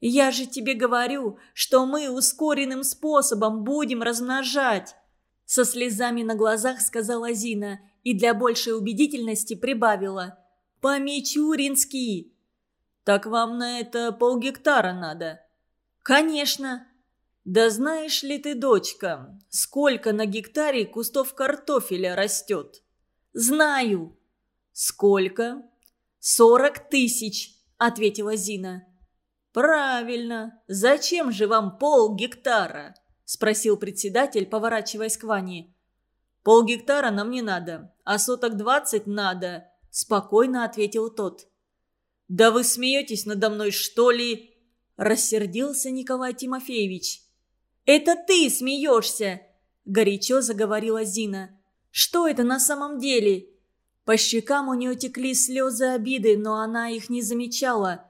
Я же тебе говорю, что мы ускоренным способом будем размножать!» Со слезами на глазах сказала Зина и для большей убедительности прибавила. «По-мичурински!» «Так вам на это полгектара надо?» «Конечно!» «Да знаешь ли ты, дочка, сколько на гектаре кустов картофеля растет?» «Знаю». «Сколько?» «Сорок тысяч», — ответила Зина. «Правильно. Зачем же вам пол гектара?» – спросил председатель, поворачиваясь к Ване. «Пол гектара нам не надо, а соток двадцать надо», – спокойно ответил тот. «Да вы смеетесь надо мной, что ли?» – рассердился Николай Тимофеевич. «Это ты смеешься!» – горячо заговорила Зина. «Что это на самом деле?» По щекам у нее текли слезы обиды, но она их не замечала.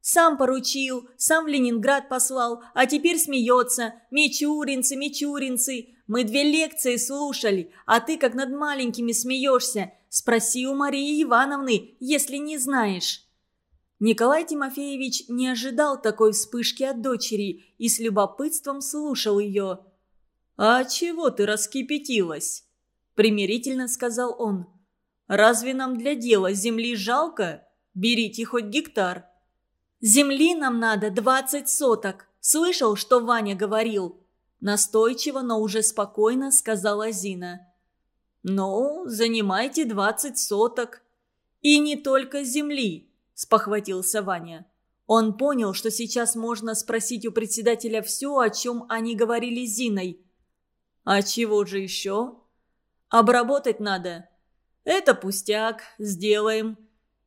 «Сам поручил, сам в Ленинград послал, а теперь смеется. Мичуринцы, мичуринцы. Мы две лекции слушали, а ты как над маленькими смеешься. Спроси у Марии Ивановны, если не знаешь». Николай Тимофеевич не ожидал такой вспышки от дочери и с любопытством слушал ее. «А чего ты раскипятилась?» – примирительно сказал он. Разве нам для дела земли жалко? Берите хоть гектар». «Земли нам надо двадцать соток. Слышал, что Ваня говорил?» Настойчиво, но уже спокойно сказала Зина. «Ну, занимайте двадцать соток». «И не только земли», – спохватился Ваня. Он понял, что сейчас можно спросить у председателя все, о чем они говорили с Зиной. «А чего же еще?» «Обработать надо. «Это пустяк, сделаем».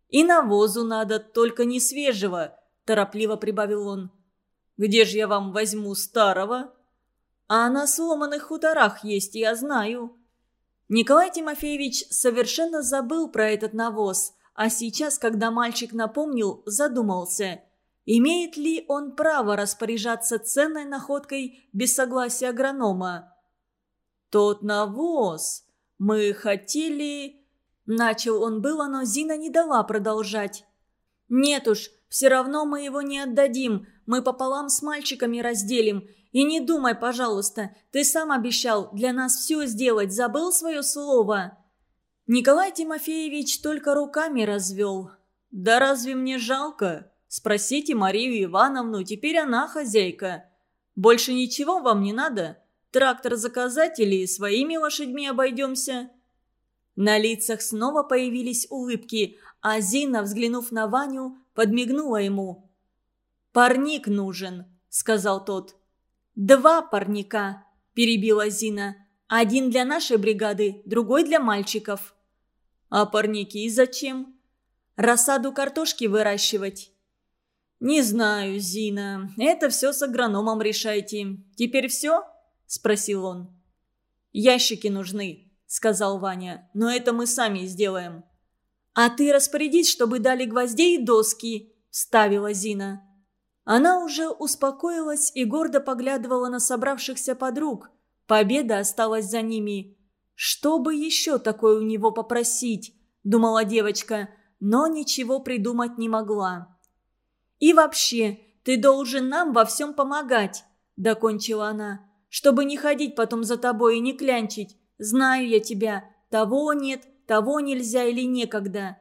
«И навозу надо, только не свежего», – торопливо прибавил он. «Где же я вам возьму старого?» «А на сломанных хуторах есть, я знаю». Николай Тимофеевич совершенно забыл про этот навоз, а сейчас, когда мальчик напомнил, задумался, имеет ли он право распоряжаться ценной находкой без согласия агронома. «Тот навоз мы хотели...» Начал он было, но Зина не дала продолжать. «Нет уж, все равно мы его не отдадим. Мы пополам с мальчиками разделим. И не думай, пожалуйста, ты сам обещал для нас все сделать, забыл свое слово?» Николай Тимофеевич только руками развел. «Да разве мне жалко? Спросите Марию Ивановну, теперь она хозяйка. Больше ничего вам не надо? Трактор заказать или своими лошадьми обойдемся?» На лицах снова появились улыбки, а Зина, взглянув на Ваню, подмигнула ему. «Парник нужен», — сказал тот. «Два парника», — перебила Зина. «Один для нашей бригады, другой для мальчиков». «А парники зачем?» «Рассаду картошки выращивать». «Не знаю, Зина. Это все с агрономом решайте. Теперь все?» – спросил он. «Ящики нужны сказал Ваня. «Но это мы сами сделаем». «А ты распорядись, чтобы дали гвоздей и доски», – ставила Зина. Она уже успокоилась и гордо поглядывала на собравшихся подруг. Победа осталась за ними. «Что бы еще такое у него попросить?» – думала девочка, но ничего придумать не могла. «И вообще, ты должен нам во всем помогать», – докончила она, – «чтобы не ходить потом за тобой и не клянчить. Знаю я тебя. Того нет, того нельзя или некогда».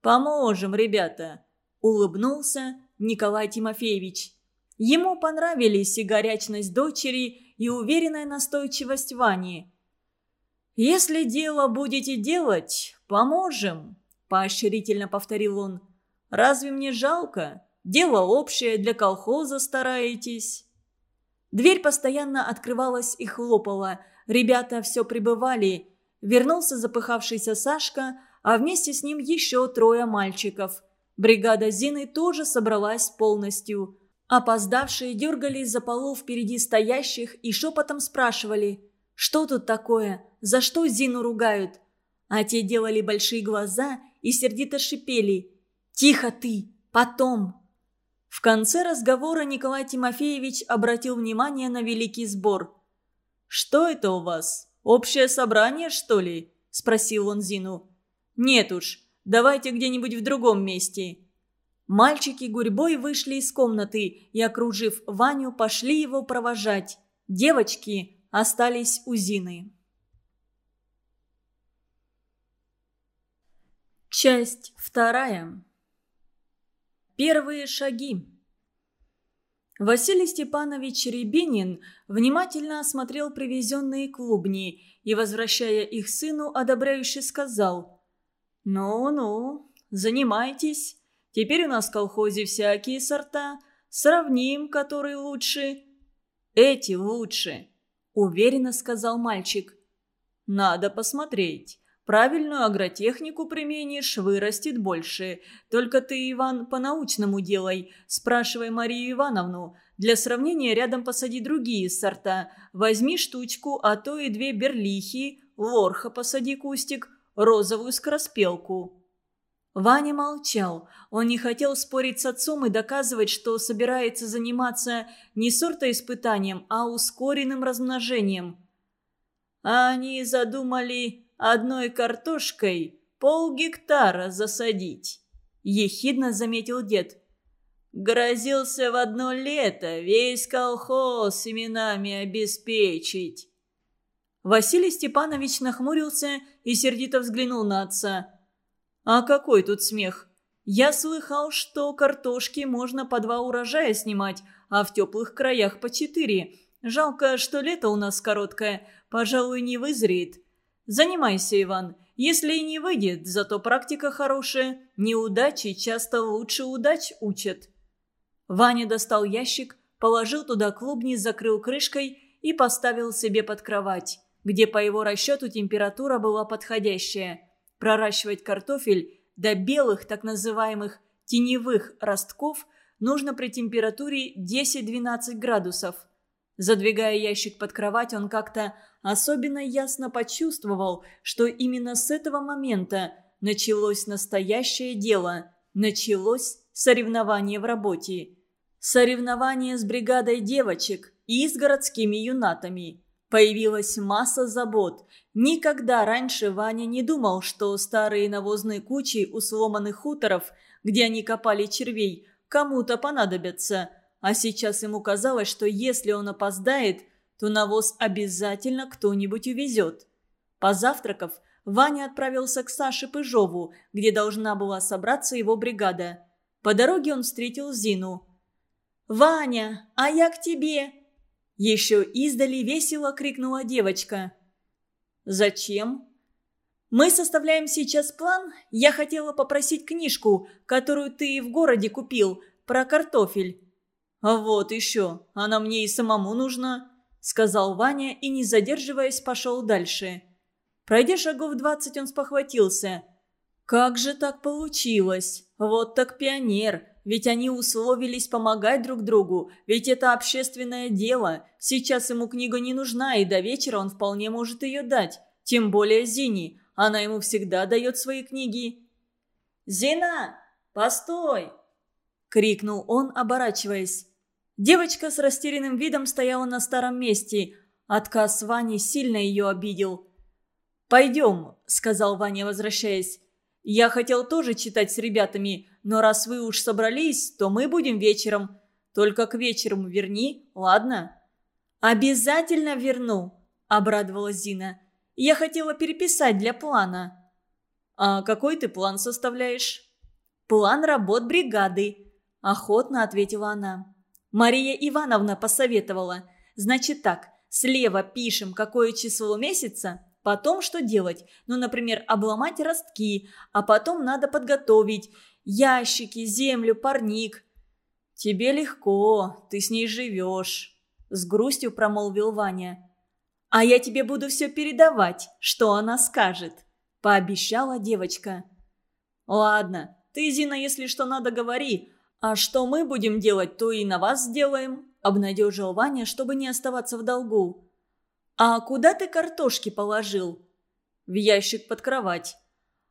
«Поможем, ребята», – улыбнулся Николай Тимофеевич. Ему понравились и горячность дочери, и уверенная настойчивость Вани. «Если дело будете делать, поможем», – поощрительно повторил он. «Разве мне жалко? Дело общее, для колхоза стараетесь». Дверь постоянно открывалась и хлопала – Ребята все прибывали. Вернулся запыхавшийся Сашка, а вместе с ним еще трое мальчиков. Бригада Зины тоже собралась полностью. Опоздавшие дергались за полу впереди стоящих и шепотом спрашивали, что тут такое, за что Зину ругают. А те делали большие глаза и сердито шипели «Тихо ты! Потом!» В конце разговора Николай Тимофеевич обратил внимание на великий сбор – «Что это у вас? Общее собрание, что ли?» – спросил он Зину. «Нет уж, давайте где-нибудь в другом месте». Мальчики гурьбой вышли из комнаты и, окружив Ваню, пошли его провожать. Девочки остались у Зины. Часть вторая. Первые шаги. Василий Степанович Рябинин внимательно осмотрел привезенные клубни и, возвращая их сыну, одобряюще сказал «Ну-ну, занимайтесь». Теперь у нас в колхозе всякие сорта. Сравним, который лучше». «Эти лучше», — уверенно сказал мальчик. «Надо посмотреть. Правильную агротехнику применишь, вырастет больше. Только ты, Иван, по-научному делай. Спрашивай Марию Ивановну. Для сравнения рядом посади другие сорта. Возьми штучку, а то и две берлихи, лорха посади кустик, розовую скороспелку». Ваня молчал. Он не хотел спорить с отцом и доказывать, что собирается заниматься не сортоиспытанием, а ускоренным размножением. Они задумали одной картошкой полгектара засадить, ехидно заметил дед. Грозился в одно лето весь колхоз семенами обеспечить. Василий Степанович нахмурился и сердито взглянул на отца. «А какой тут смех? Я слыхал, что картошки можно по два урожая снимать, а в теплых краях по четыре. Жалко, что лето у нас короткое, пожалуй, не вызреет. Занимайся, Иван. Если и не выйдет, зато практика хорошая. Неудачи часто лучше удач учат». Ваня достал ящик, положил туда клубни, закрыл крышкой и поставил себе под кровать, где по его расчету температура была подходящая – Проращивать картофель до белых так называемых теневых ростков нужно при температуре 10-12 градусов. Задвигая ящик под кровать, он как-то особенно ясно почувствовал, что именно с этого момента началось настоящее дело, началось соревнование в работе. Соревнование с бригадой девочек и с городскими юнатами. Появилась масса забот. Никогда раньше Ваня не думал, что старые навозные кучи у сломанных хуторов, где они копали червей, кому-то понадобятся. А сейчас ему казалось, что если он опоздает, то навоз обязательно кто-нибудь увезет. Позавтракав, Ваня отправился к Саше Пыжову, где должна была собраться его бригада. По дороге он встретил Зину. «Ваня, а я к тебе!» Еще издали весело крикнула девочка. «Зачем?» «Мы составляем сейчас план. Я хотела попросить книжку, которую ты в городе купил, про картофель». «А вот еще, она мне и самому нужна», — сказал Ваня и, не задерживаясь, пошел дальше. Пройдя шагов двадцать, он спохватился. «Как же так получилось? Вот так пионер!» Ведь они условились помогать друг другу, ведь это общественное дело. Сейчас ему книга не нужна, и до вечера он вполне может ее дать. Тем более Зине. Она ему всегда дает свои книги. «Зина, постой!» — крикнул он, оборачиваясь. Девочка с растерянным видом стояла на старом месте. Отказ Вани сильно ее обидел. «Пойдем», — сказал Ваня, возвращаясь. «Я хотел тоже читать с ребятами, но раз вы уж собрались, то мы будем вечером. Только к вечеру верни, ладно?» «Обязательно верну», – обрадовалась Зина. «Я хотела переписать для плана». «А какой ты план составляешь?» «План работ бригады», – охотно ответила она. Мария Ивановна посоветовала. «Значит так, слева пишем, какое число месяца, потом что делать. Ну, например, обломать ростки, а потом надо подготовить ящики, землю, парник. Тебе легко, ты с ней живешь», — с грустью промолвил Ваня. «А я тебе буду все передавать, что она скажет», — пообещала девочка. «Ладно, ты, Зина, если что надо, говори. А что мы будем делать, то и на вас сделаем», — обнадежил Ваня, чтобы не оставаться в долгу. «А куда ты картошки положил?» «В ящик под кровать».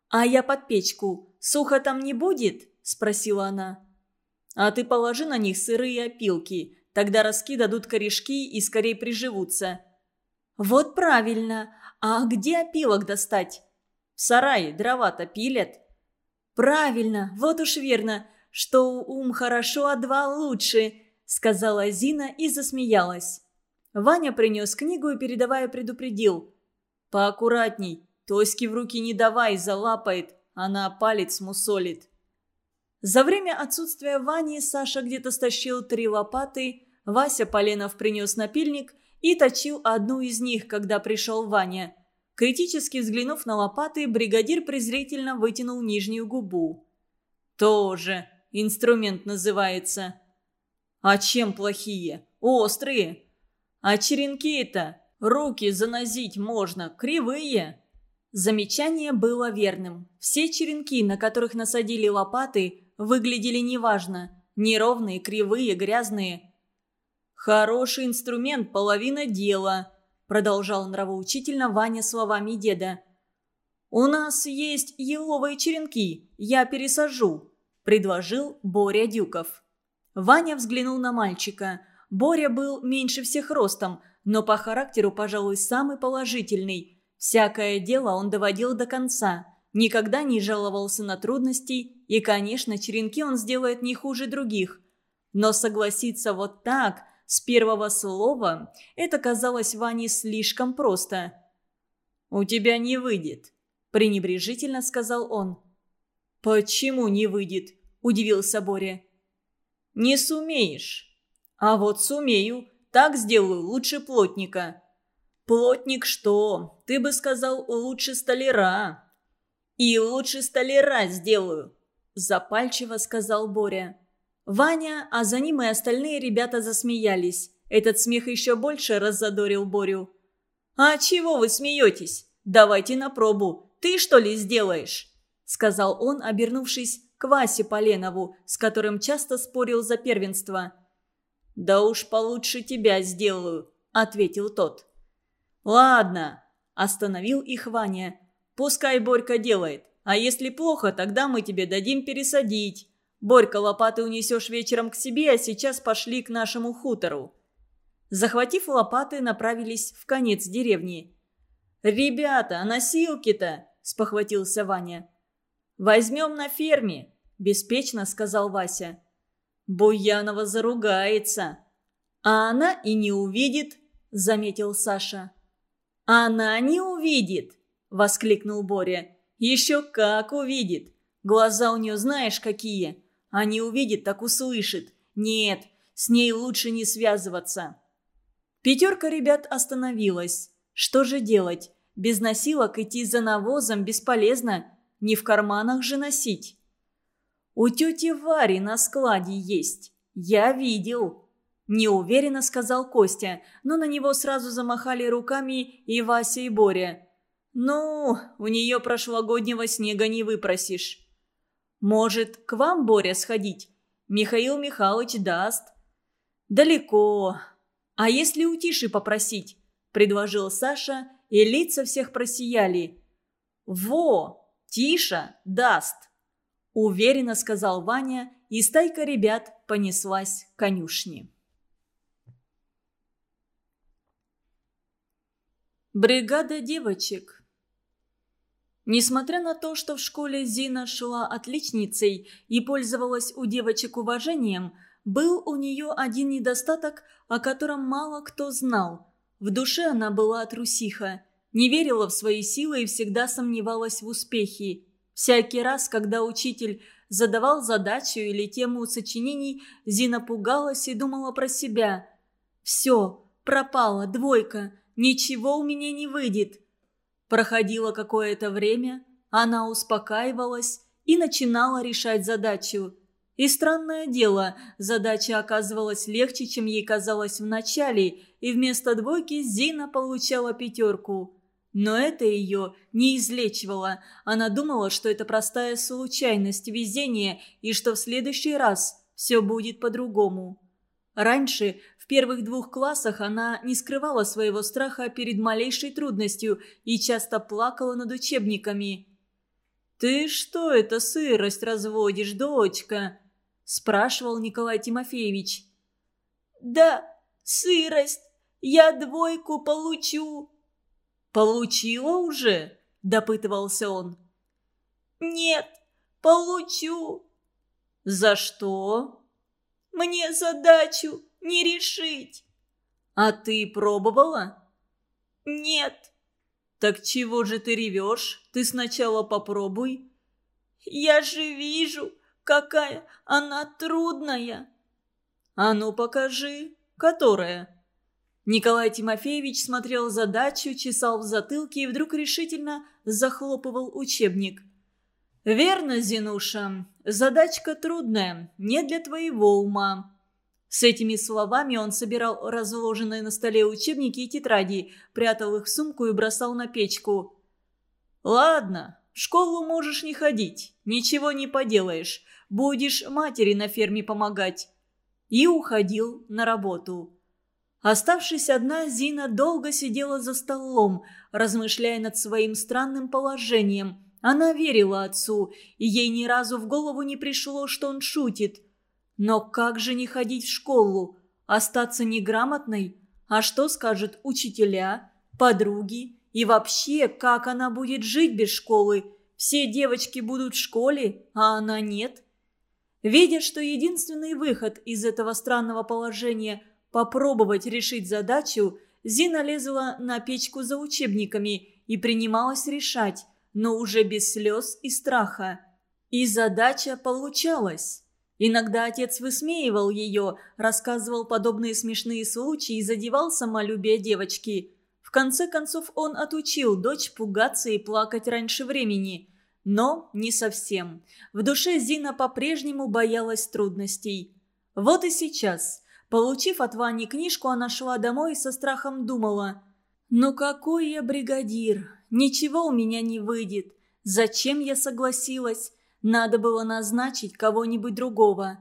«А я под печку. Сухо там не будет?» – спросила она. «А ты положи на них сырые опилки. Тогда ростки дадут корешки и скорее приживутся». «Вот правильно. А где опилок достать?» «В сарае дрова-то пилят». «Правильно, вот уж верно. Что ум хорошо, а два лучше», — сказала Зина и засмеялась. Ваня принес книгу и, передавая, предупредил. «Поаккуратней, Тоське в руки не давай, залапает, она палец мусолит». За время отсутствия Вани Саша где-то стащил три лопаты, Вася Поленов принес напильник и точил одну из них, когда пришел Ваня. Критически взглянув на лопаты, бригадир презрительно вытянул нижнюю губу. «Тоже инструмент называется». «А чем плохие? Острые. А черенки-то руки занозить можно, кривые». Замечание было верным. Все черенки, на которых насадили лопаты, выглядели неважно. Неровные, кривые, грязные. «Хороший инструмент, половина дела», – продолжал нравоучительно Ваня словами деда. «У нас есть еловые черенки, я пересажу», – предложил Боря Дюков. Ваня взглянул на мальчика. Боря был меньше всех ростом, но по характеру, пожалуй, самый положительный. Всякое дело он доводил до конца – никогда не жаловался на трудности, и, конечно, черенки он сделает не хуже других. Но согласиться вот так, с первого слова, это казалось Ване слишком просто. «У тебя не выйдет», – пренебрежительно сказал он. «Почему не выйдет?» – удивился Боря. «Не сумеешь». «А вот сумею, так сделаю лучше плотника». «Плотник что? Ты бы сказал, лучше столяра». «И лучше столяра сделаю», – запальчиво сказал Боря. Ваня, а за ним и остальные ребята засмеялись. Этот смех еще больше раззадорил Борю. «А чего вы смеетесь? Давайте на пробу. Ты что ли сделаешь?» Сказал он, обернувшись к Васе Поленову, с которым часто спорил за первенство. «Да уж получше тебя сделаю», — ответил тот. «Ладно», — остановил их Ваня. Пускай Борька делает. А если плохо, тогда мы тебе дадим пересадить. Борька, лопаты унесешь вечером к себе, а сейчас пошли к нашему хутору». Захватив лопаты, направились в конец деревни. «Ребята, а носилки-то?» – спохватился Ваня. «Возьмем на ферме», – беспечно сказал Вася. «Буянова заругается». «А она и не увидит», – заметил Саша. «Она не увидит», – воскликнул Боря. «Еще как увидит! Глаза у нее знаешь какие! А не увидит, так услышит! Нет, с ней лучше не связываться!» Пятерка ребят остановилась. Что же делать? Без носилок идти за навозом бесполезно, не в карманах же носить. «У тети Вари на складе есть. Я видел», – неуверенно сказал Костя, но на него сразу замахали руками и Вася, и Боря. «Ну, у нее прошлогоднего снега не выпросишь». «Может, к вам, Боря, сходить? Михаил Михайлович даст». «Далеко. А если у Тиши попросить?» – предложил Саша, и лица всех просияли. «Во! Тиша даст!» – уверенно сказал Ваня, и стайка ребят понеслась к конюшне. Бригада девочек Несмотря на то, что в школе Зина шла отличницей и пользовалась у девочек уважением, был у нее один недостаток, о котором мало кто знал. В душе она была трусиха, не верила в свои силы и всегда сомневалась в успехе. Всякий раз, когда учитель задавал задачу или тему сочинений, Зина пугалась и думала про себя. «Все, пропала, двойка, ничего у меня не выйдет». Проходило какое-то время, она успокаивалась и начинала решать задачу. И странное дело, задача оказывалась легче, чем ей казалось вначале, и вместо двойки Зина получала пятерку. Но это ее не излечивало. Она думала, что это простая случайность, везение, и что в следующий раз все будет по-другому. Раньше первых двух классах она не скрывала своего страха перед малейшей трудностью и часто плакала над учебниками. «Ты что это сырость разводишь, дочка?» – спрашивал Николай Тимофеевич. «Да, сырость. Я двойку получу». «Получила уже?» – допытывался он. «Нет, получу». «За что?» «Мне задачу не решить». «А ты пробовала?» «Нет». «Так чего же ты ревешь? Ты сначала попробуй». «Я же вижу, какая она трудная». «А ну покажи, которая?» Николай Тимофеевич смотрел задачу, чесал в затылке и вдруг решительно захлопывал учебник. «Верно, Зинуша, задачка трудная, не для твоего ума». С этими словами он собирал разложенные на столе учебники и тетради, прятал их в сумку и бросал на печку. «Ладно, в школу можешь не ходить, ничего не поделаешь, будешь матери на ферме помогать». И уходил на работу. Оставшись одна, Зина долго сидела за столом, размышляя над своим странным положением. Она верила отцу, и ей ни разу в голову не пришло, что он шутит. Но как же не ходить в школу? Остаться неграмотной? А что скажут учителя, подруги? И вообще, как она будет жить без школы? Все девочки будут в школе, а она нет? Видя, что единственный выход из этого странного положения – попробовать решить задачу, Зина лезла на печку за учебниками и принималась решать, но уже без слез и страха. И задача получалась. Иногда отец высмеивал ее, рассказывал подобные смешные случаи и задевал самолюбие девочки. В конце концов он отучил дочь пугаться и плакать раньше времени. Но не совсем. В душе Зина по-прежнему боялась трудностей. Вот и сейчас – Получив от Вани книжку, она шла домой и со страхом думала. «Ну какой я бригадир? Ничего у меня не выйдет. Зачем я согласилась? Надо было назначить кого-нибудь другого».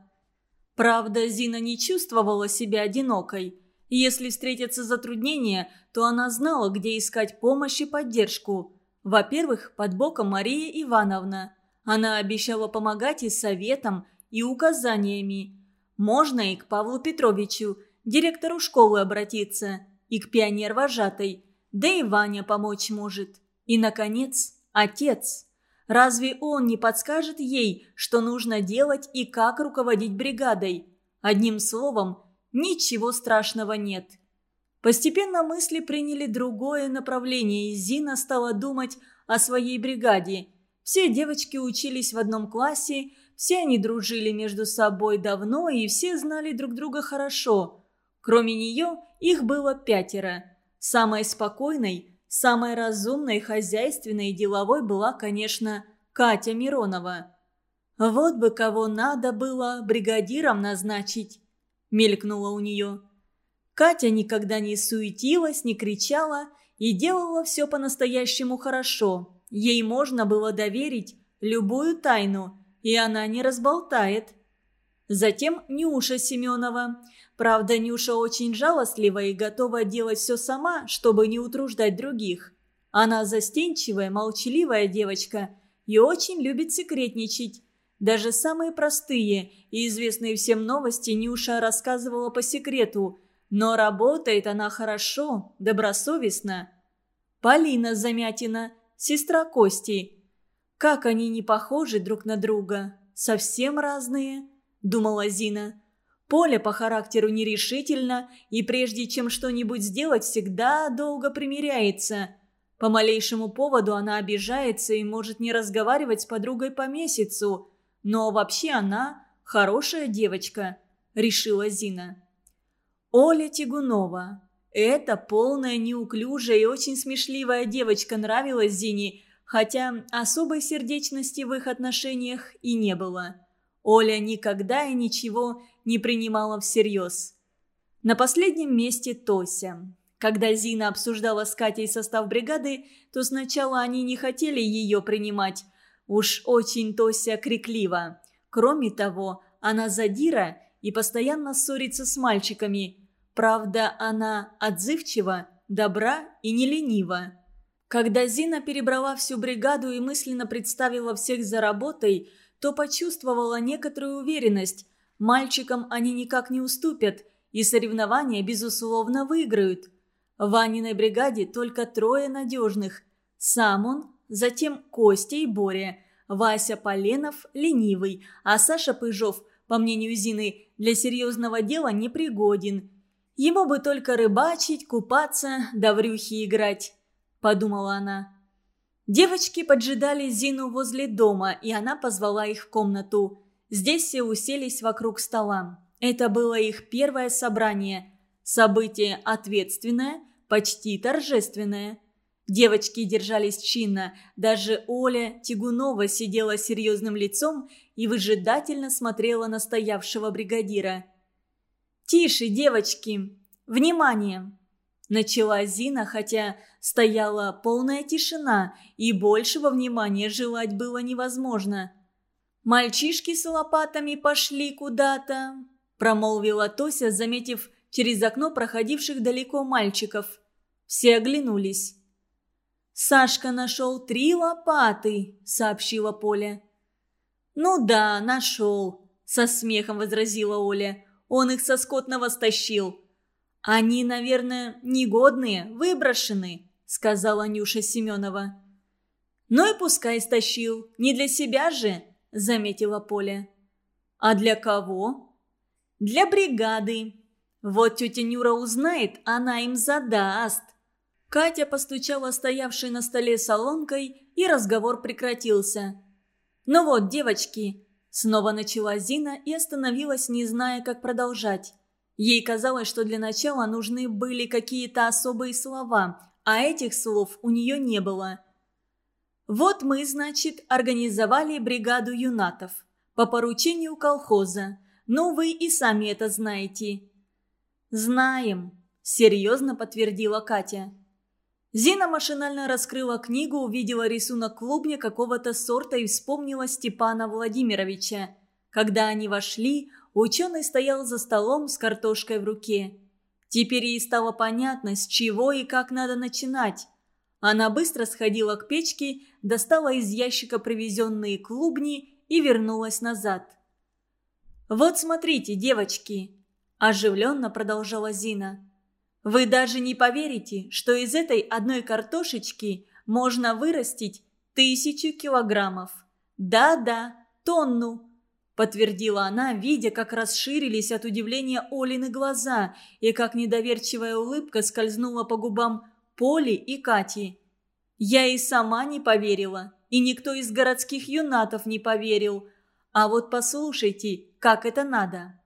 Правда, Зина не чувствовала себя одинокой. Если встретятся затруднения, то она знала, где искать помощь и поддержку. Во-первых, под боком Мария Ивановна. Она обещала помогать и советом, и указаниями. Можно и к Павлу Петровичу, директору школы обратиться, и к пионер-вожатой, да и Ваня помочь может. И, наконец, отец. Разве он не подскажет ей, что нужно делать и как руководить бригадой? Одним словом, ничего страшного нет. Постепенно мысли приняли другое направление, и Зина стала думать о своей бригаде. Все девочки учились в одном классе, все они дружили между собой давно и все знали друг друга хорошо. Кроме нее их было пятеро. Самой спокойной, самой разумной, хозяйственной и деловой была, конечно, Катя Миронова. «Вот бы кого надо было бригадиром назначить», – мелькнуло у нее. Катя никогда не суетилась, не кричала и делала все по-настоящему хорошо. Ей можно было доверить любую тайну – и она не разболтает. Затем Нюша Семенова. Правда, Нюша очень жалостлива и готова делать все сама, чтобы не утруждать других. Она застенчивая, молчаливая девочка и очень любит секретничать. Даже самые простые и известные всем новости Нюша рассказывала по секрету, но работает она хорошо, добросовестно. Полина Замятина, сестра Кости – как они не похожи друг на друга. Совсем разные, думала Зина. Поля по характеру нерешительно и прежде чем что-нибудь сделать, всегда долго примиряется. По малейшему поводу она обижается и может не разговаривать с подругой по месяцу. Но вообще она хорошая девочка, решила Зина. Оля Тягунова. Эта полная, неуклюжая и очень смешливая девочка нравилась Зине, хотя особой сердечности в их отношениях и не было. Оля никогда и ничего не принимала всерьез. На последнем месте Тося. Когда Зина обсуждала с Катей состав бригады, то сначала они не хотели ее принимать. Уж очень Тося криклива. Кроме того, она задира и постоянно ссорится с мальчиками. Правда, она отзывчива, добра и не ленива. Когда Зина перебрала всю бригаду и мысленно представила всех за работой, то почувствовала некоторую уверенность. Мальчикам они никак не уступят, и соревнования, безусловно, выиграют. В Ваниной бригаде только трое надежных. Сам он, затем Костя и Боря. Вася Поленов – ленивый, а Саша Пыжов, по мнению Зины, для серьезного дела непригоден. Ему бы только рыбачить, купаться, да в рюхи играть, подумала она. Девочки поджидали Зину возле дома, и она позвала их в комнату. Здесь все уселись вокруг стола. Это было их первое собрание. Событие ответственное, почти торжественное. Девочки держались чинно, даже Оля Тягунова сидела серьезным лицом и выжидательно смотрела на стоявшего бригадира. «Тише, девочки! Внимание!» Начала Зина, хотя стояла полная тишина, и большего внимания желать было невозможно. «Мальчишки с лопатами пошли куда-то», – промолвила Тося, заметив через окно проходивших далеко мальчиков. Все оглянулись. «Сашка нашел три лопаты», – сообщила Поля. «Ну да, нашел», – со смехом возразила Оля. «Он их со скотного стащил». «Они, наверное, негодные, выброшены», – сказала Нюша Семенова. «Ну и пускай стащил, не для себя же», – заметила Поля. «А для кого?» «Для бригады. Вот тетя Нюра узнает, она им задаст». Катя постучала стоявшей на столе солонкой, и разговор прекратился. «Ну вот, девочки», – снова начала Зина и остановилась, не зная, как продолжать. Ей казалось, что для начала нужны были какие-то особые слова, а этих слов у нее не было. Вот мы, значит, организовали бригаду юнатов по поручению колхоза. Ну, вы и сами это знаете. «Знаем», – серьезно подтвердила Катя. Зина машинально раскрыла книгу, увидела рисунок клубня какого-то сорта и вспомнила Степана Владимировича. Когда они вошли, ученый стоял за столом с картошкой в руке. Теперь ей стало понятно, с чего и как надо начинать. Она быстро сходила к печке, достала из ящика привезенные клубни и вернулась назад. «Вот смотрите, девочки!» – оживленно продолжала Зина. Вы даже не поверите, что из этой одной картошечки можно вырастить тысячу килограммов. Да-да, тонну, подтвердила она, видя, как расширились от удивления Олины глаза и как недоверчивая улыбка скользнула по губам Поли и Кати. Я и сама не поверила, и никто из городских юнатов не поверил. А вот послушайте, как это надо.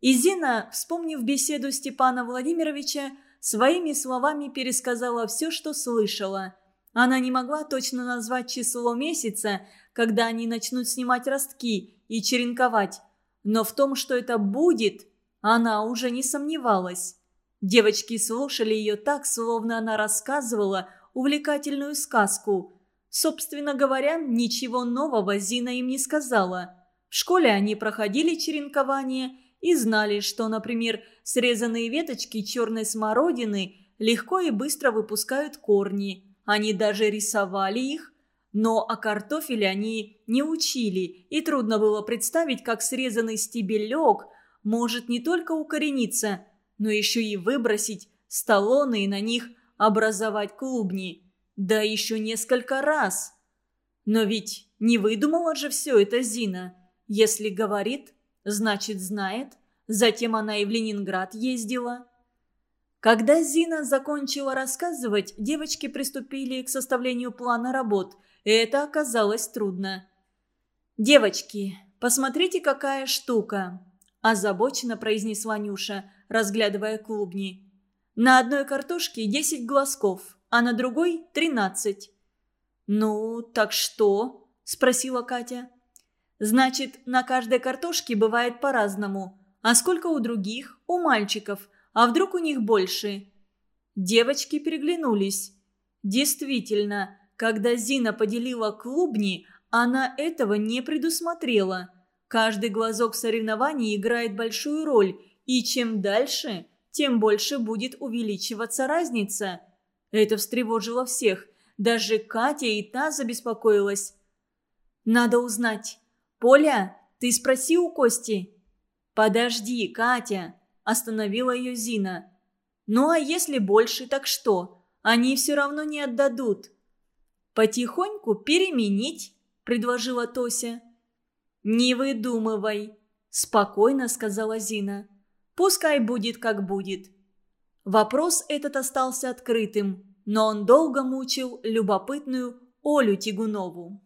И Зина, вспомнив беседу Степана Владимировича, своими словами пересказала все, что слышала. Она не могла точно назвать число месяца, когда они начнут снимать ростки и черенковать. Но в том, что это будет, она уже не сомневалась. Девочки слушали ее так, словно она рассказывала увлекательную сказку. Собственно говоря, ничего нового Зина им не сказала. В школе они проходили черенкование – и знали, что, например, срезанные веточки черной смородины легко и быстро выпускают корни. Они даже рисовали их, но о картофеле они не учили, и трудно было представить, как срезанный стебелек может не только укорениться, но еще и выбросить столоны и на них образовать клубни. Да еще несколько раз. Но ведь не выдумала же все это Зина. Если говорит, Значит, знает. Затем она и в Ленинград ездила. Когда Зина закончила рассказывать, девочки приступили к составлению плана работ. Это оказалось трудно. «Девочки, посмотрите, какая штука!» – озабоченно произнесла Нюша, разглядывая клубни. «На одной картошке десять глазков, а на другой – тринадцать». «Ну, так что?» – спросила Катя. Значит, на каждой картошке бывает по-разному. А сколько у других? У мальчиков. А вдруг у них больше? Девочки переглянулись. Действительно, когда Зина поделила клубни, она этого не предусмотрела. Каждый глазок соревнований играет большую роль, и чем дальше, тем больше будет увеличиваться разница. Это встревожило всех. Даже Катя и та забеспокоилась. «Надо узнать, «Поля, ты спроси у Кости». «Подожди, Катя», – остановила ее Зина. «Ну а если больше, так что? Они все равно не отдадут». «Потихоньку переменить», – предложила Тося. «Не выдумывай», – спокойно сказала Зина. «Пускай будет, как будет». Вопрос этот остался открытым, но он долго мучил любопытную Олю Тигунову.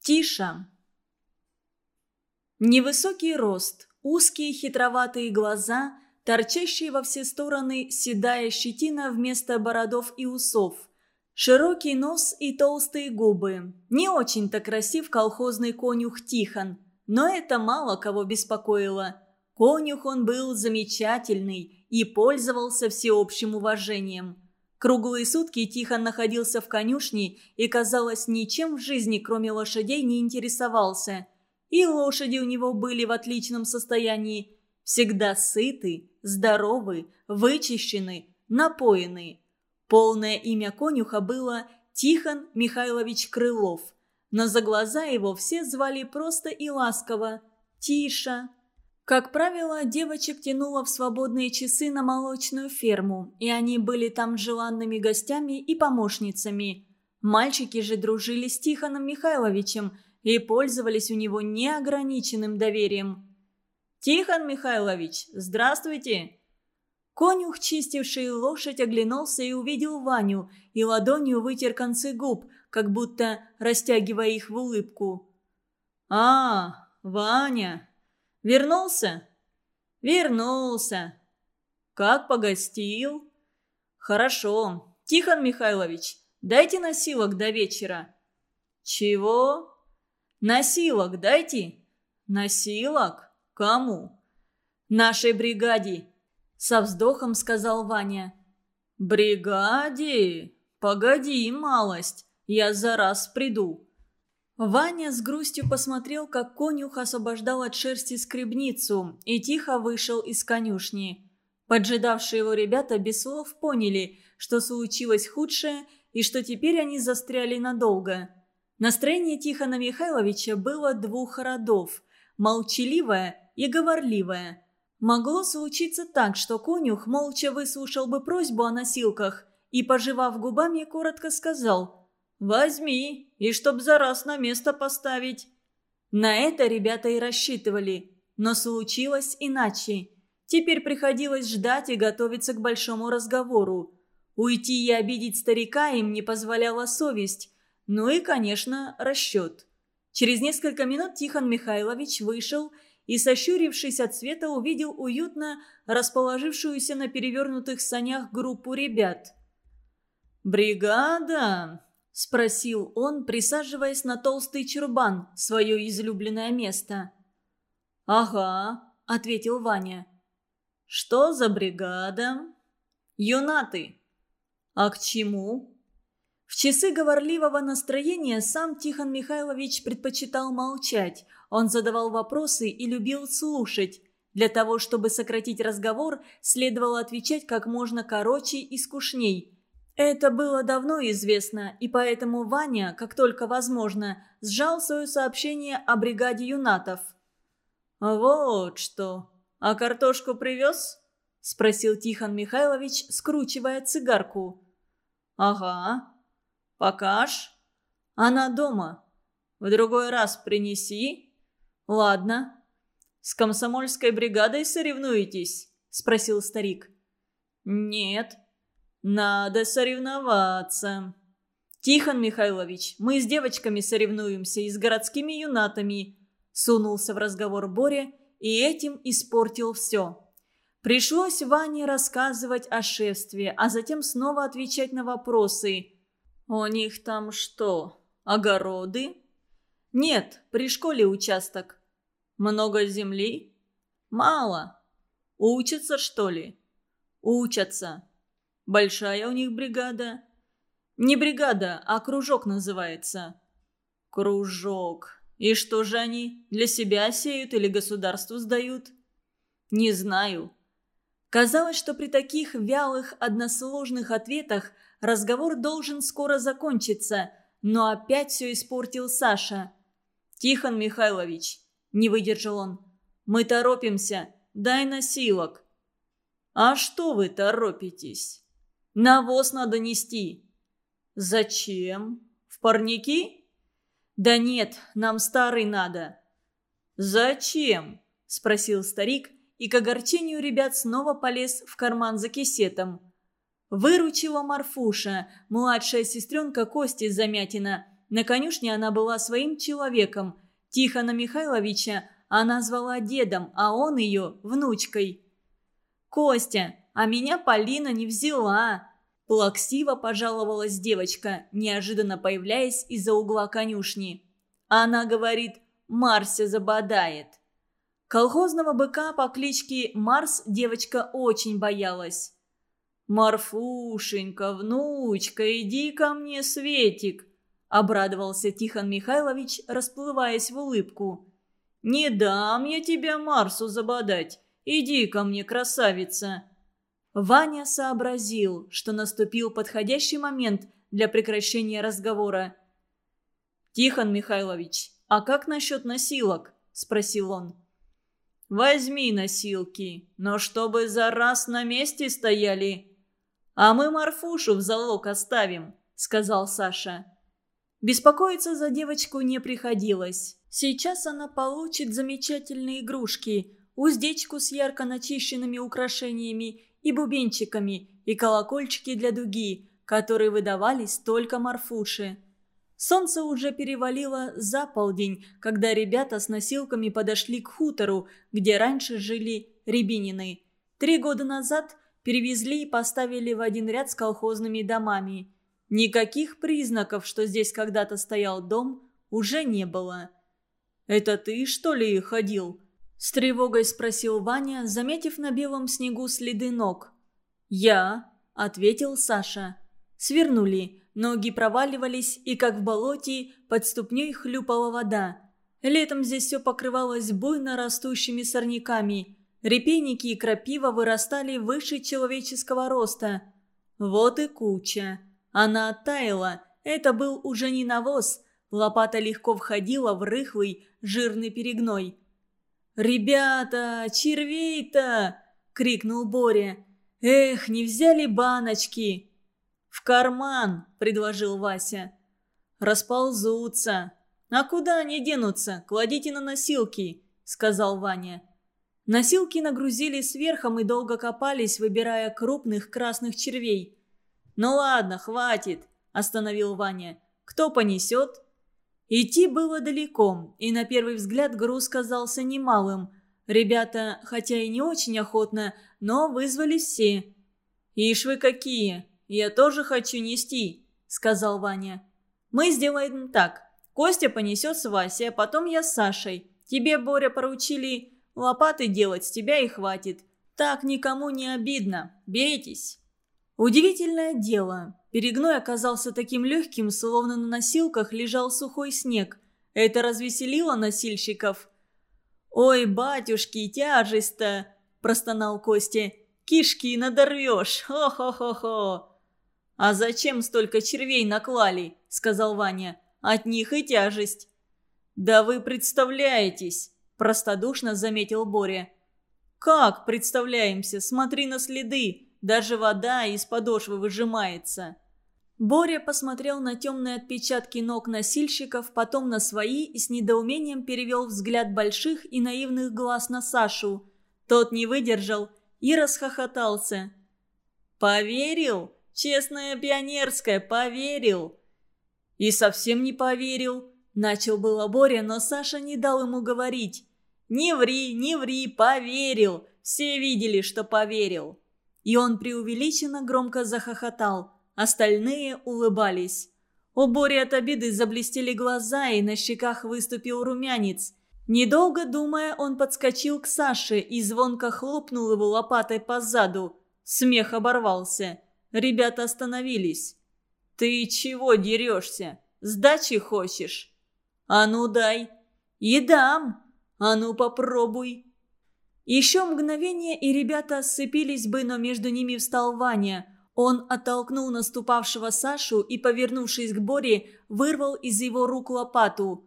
Тиша. Невысокий рост, узкие хитроватые глаза, торчащие во все стороны седая щетина вместо бородов и усов, широкий нос и толстые губы. Не очень-то красив колхозный конюх Тихон, но это мало кого беспокоило. Конюх он был замечательный и пользовался всеобщим уважением. Круглые сутки Тихон находился в конюшне и, казалось, ничем в жизни, кроме лошадей, не интересовался. И лошади у него были в отличном состоянии. Всегда сыты, здоровы, вычищены, напоены. Полное имя конюха было Тихон Михайлович Крылов. Но за глаза его все звали просто и ласково «Тиша». Как правило, девочек тянуло в свободные часы на молочную ферму, и они были там желанными гостями и помощницами. Мальчики же дружили с Тихоном Михайловичем и пользовались у него неограниченным доверием. «Тихон Михайлович, здравствуйте!» Конюх, чистивший лошадь, оглянулся и увидел Ваню, и ладонью вытер концы губ, как будто растягивая их в улыбку. «А, Ваня!» Вернулся? Вернулся. Как погостил? Хорошо. Тихон Михайлович, дайте носилок до вечера. Чего? Носилок дайте. Носилок? Кому? Нашей бригаде. Со вздохом сказал Ваня. Бригаде? Погоди, малость. Я за раз приду. Ваня с грустью посмотрел, как конюх освобождал от шерсти скребницу и тихо вышел из конюшни. Поджидавшие его ребята без слов поняли, что случилось худшее и что теперь они застряли надолго. Настроение Тихона Михайловича было двух родов – молчаливое и говорливое. Могло случиться так, что конюх молча выслушал бы просьбу о носилках и, пожевав губами, коротко сказал – «Возьми, и чтоб за раз на место поставить». На это ребята и рассчитывали, но случилось иначе. Теперь приходилось ждать и готовиться к большому разговору. Уйти и обидеть старика им не позволяла совесть, ну и, конечно, расчет. Через несколько минут Тихон Михайлович вышел и, сощурившись от света, увидел уютно расположившуюся на перевернутых санях группу ребят. «Бригада!» – спросил он, присаживаясь на толстый чурбан, свое излюбленное место. «Ага», – ответил Ваня. «Что за бригада?» «Юнаты». «А к чему?» В часы говорливого настроения сам Тихон Михайлович предпочитал молчать. Он задавал вопросы и любил слушать. Для того, чтобы сократить разговор, следовало отвечать как можно короче и скучней – это было давно известно, и поэтому Ваня, как только возможно, сжал свое сообщение о бригаде юнатов. «Вот что! А картошку привез?» – спросил Тихон Михайлович, скручивая цигарку. «Ага. Покаж. Она дома. В другой раз принеси. Ладно. С комсомольской бригадой соревнуетесь?» – спросил старик. «Нет», «Надо соревноваться». «Тихон Михайлович, мы с девочками соревнуемся и с городскими юнатами», сунулся в разговор Боря и этим испортил все. Пришлось Ване рассказывать о шефстве, а затем снова отвечать на вопросы. «У них там что, огороды?» «Нет, при школе участок». «Много земли?» «Мало». «Учатся, что ли?» «Учатся». Большая у них бригада. Не бригада, а кружок называется. Кружок. И что же они, для себя сеют или государству сдают? Не знаю. Казалось, что при таких вялых, односложных ответах разговор должен скоро закончиться, но опять все испортил Саша. «Тихон Михайлович», — не выдержал он, — «мы торопимся, дай носилок». «А что вы торопитесь?» Навоз надо нести». «Зачем? В парники?» «Да нет, нам старый надо». «Зачем?» – спросил старик, и к огорчению ребят снова полез в карман за кисетом. Выручила Марфуша, младшая сестренка Кости Замятина. На конюшне она была своим человеком. Тихона Михайловича она звала дедом, а он ее внучкой. «Костя, а меня Полина не взяла!» Плаксиво пожаловалась девочка, неожиданно появляясь из-за угла конюшни. Она говорит, Марся забодает. Колхозного быка по кличке Марс девочка очень боялась. «Марфушенька, внучка, иди ко мне, Светик!» – обрадовался Тихон Михайлович, расплываясь в улыбку. «Не дам я тебя Марсу забодать. Иди ко мне, красавица!» Ваня сообразил, что наступил подходящий момент для прекращения разговора. «Тихон Михайлович, а как насчет носилок?» – спросил он. «Возьми носилки, но чтобы за раз на месте стояли», «А мы Марфушу в залог оставим», — сказал Саша. Беспокоиться за девочку не приходилось. Сейчас она получит замечательные игрушки, уздечку с ярко начищенными украшениями и бубенчиками, и колокольчики для дуги, которые выдавались только Марфуше. Солнце уже перевалило за полдень, когда ребята с носилками подошли к хутору, где раньше жили Рябинины. Три года назад перевезли и поставили в один ряд с колхозными домами. Никаких признаков, что здесь когда-то стоял дом, уже не было. «Это ты, что ли, ходил?» – с тревогой спросил Ваня, заметив на белом снегу следы ног. «Я», – ответил Саша. Свернули, ноги проваливались, и, как в болоте, под ступней хлюпала вода. Летом здесь все покрывалось буйно растущими сорняками – Репейники и крапива вырастали выше человеческого роста. Вот и куча. Она оттаяла. Это был уже не навоз. Лопата легко входила в рыхлый, жирный перегной. «Ребята, червей-то!» — крикнул Боря. «Эх, не взяли баночки!» «В карман!» — предложил Вася. «Расползутся!» «А куда они денутся? Кладите на носилки!» — сказал Ваня. Носилки нагрузили сверхом и долго копались, выбирая крупных красных червей. «Ну ладно, хватит», – остановил Ваня. «Кто понесет?» Идти было далеко, и на первый взгляд груз казался немалым. Ребята, хотя и не очень охотно, но вызвали все. «Ишь вы какие! Я тоже хочу нести», – сказал Ваня. «Мы сделаем так. Костя понесет с Васей, а потом я с Сашей. Тебе, Боря, поручили Лопаты делать с тебя и хватит. Так никому не обидно. Беритесь». Удивительное дело. Перегной оказался таким легким, словно на носилках лежал сухой снег. Это развеселило носильщиков. «Ой, батюшки, тяжесть-то!» – простонал Костя. «Кишки надорвешь! Хо-хо-хо-хо!» «А зачем столько червей наклали?» – сказал Ваня. «От них и тяжесть». «Да вы представляетесь!» – простодушно заметил Боря. «Как представляемся? Смотри на следы. Даже вода из подошвы выжимается». Боря посмотрел на темные отпечатки ног носильщиков, потом на свои и с недоумением перевел взгляд больших и наивных глаз на Сашу. Тот не выдержал и расхохотался. «Поверил? Честная пионерская, поверил!» «И совсем не поверил», Начал было Боря, но Саша не дал ему говорить. «Не ври, не ври, поверил! Все видели, что поверил!» И он преувеличенно громко захохотал. Остальные улыбались. У Бори от обиды заблестели глаза, и на щеках выступил румянец. Недолго думая, он подскочил к Саше и звонко хлопнул его лопатой по заду. Смех оборвался. Ребята остановились. «Ты чего дерешься? Сдачи хочешь?» «А ну дай!» «И дам!» «А ну попробуй!» Еще мгновение, и ребята сцепились бы, но между ними встал Ваня. Он оттолкнул наступавшего Сашу и, повернувшись к Боре, вырвал из его рук лопату.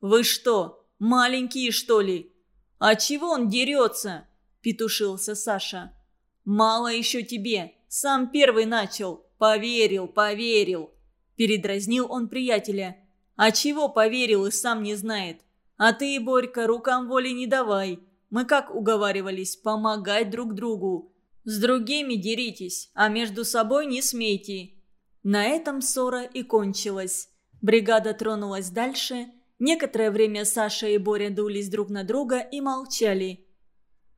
«Вы что, маленькие, что ли?» «А чего он дерется?» – петушился Саша. «Мало еще тебе. Сам первый начал. Поверил, поверил». передразнил он приятеля. «А чего поверил и сам не знает? А ты, Борька, рукам воли не давай. Мы как уговаривались, помогать друг другу. С другими деритесь, а между собой не смейте». На этом ссора и кончилась. Бригада тронулась дальше. Некоторое время Саша и Боря дулись друг на друга и молчали.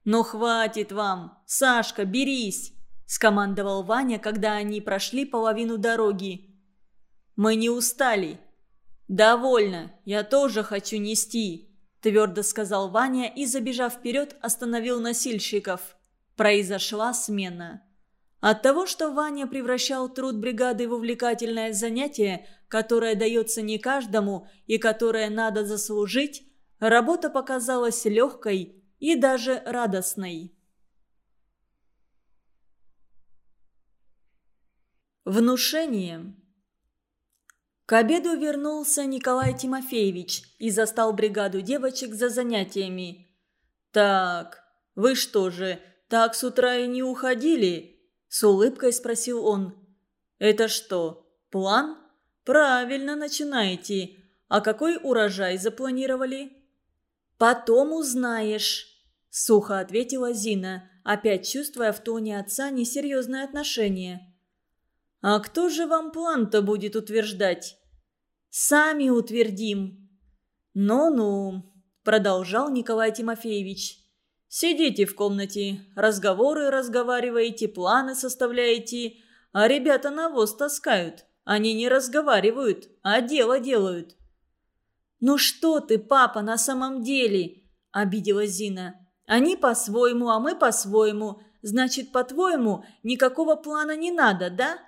«Ну хватит вам! Сашка, берись!» – скомандовал Ваня, когда они прошли половину дороги. «Мы не устали!» «Довольно! Я тоже хочу нести!» – твердо сказал Ваня и, забежав вперед, остановил носильщиков. Произошла смена. От того, что Ваня превращал труд бригады в увлекательное занятие, которое дается не каждому и которое надо заслужить, работа показалась легкой и даже радостной. Внушение К обеду вернулся Николай Тимофеевич и застал бригаду девочек за занятиями. «Так, вы что же, так с утра и не уходили?» – с улыбкой спросил он. «Это что, план? Правильно начинаете. А какой урожай запланировали?» «Потом узнаешь». – сухо ответила Зина, опять чувствуя в тоне отца несерьезное отношение. «А кто же вам план-то будет утверждать?» «Сами утвердим». «Ну-ну», – продолжал Николай Тимофеевич. «Сидите в комнате, разговоры разговариваете, планы составляете, а ребята навоз таскают. Они не разговаривают, а дело делают». «Ну что ты, папа, на самом деле?» – обиделась Зина. Они по-своему, а мы по-своему. Значит, по-твоему, никакого плана не надо, да?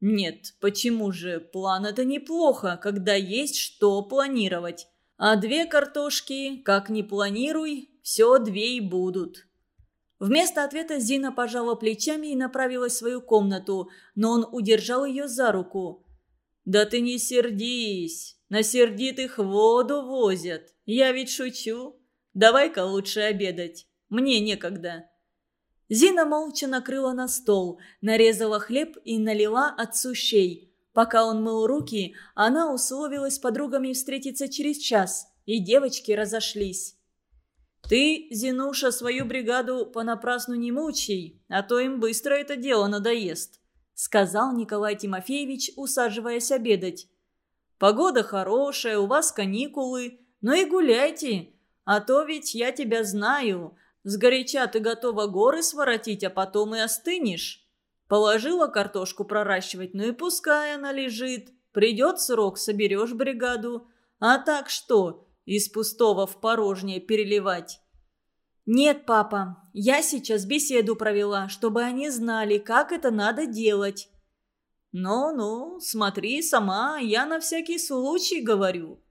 Нет, почему же? План это неплохо, когда есть что планировать. А две картошки, как ни планируй, все две и будут. Вместо ответа Зина пожала плечами и направилась в свою комнату, но он удержал ее за руку. «Да ты не сердись, на сердитых воду возят, я ведь шучу». Давай-ка лучше обедать. Мне некогда». Зина молча накрыла на стол, нарезала хлеб и налила отцу щей. Пока он мыл руки, она условилась с подругами встретиться через час, и девочки разошлись. «Ты, Зинуша, свою бригаду понапрасну не мучай, а то им быстро это дело надоест», сказал Николай Тимофеевич, усаживаясь обедать. «Погода хорошая, у вас каникулы, но и гуляйте, а то ведь я тебя знаю. Сгоряча ты готова горы своротить, а потом и остынешь. Положила картошку проращивать, ну и пускай она лежит. Придет срок, соберешь бригаду. А так что, из пустого в порожнее переливать? «Нет, папа, я сейчас беседу провела, чтобы они знали, как это надо делать». «Ну-ну, смотри сама, я на всякий случай говорю».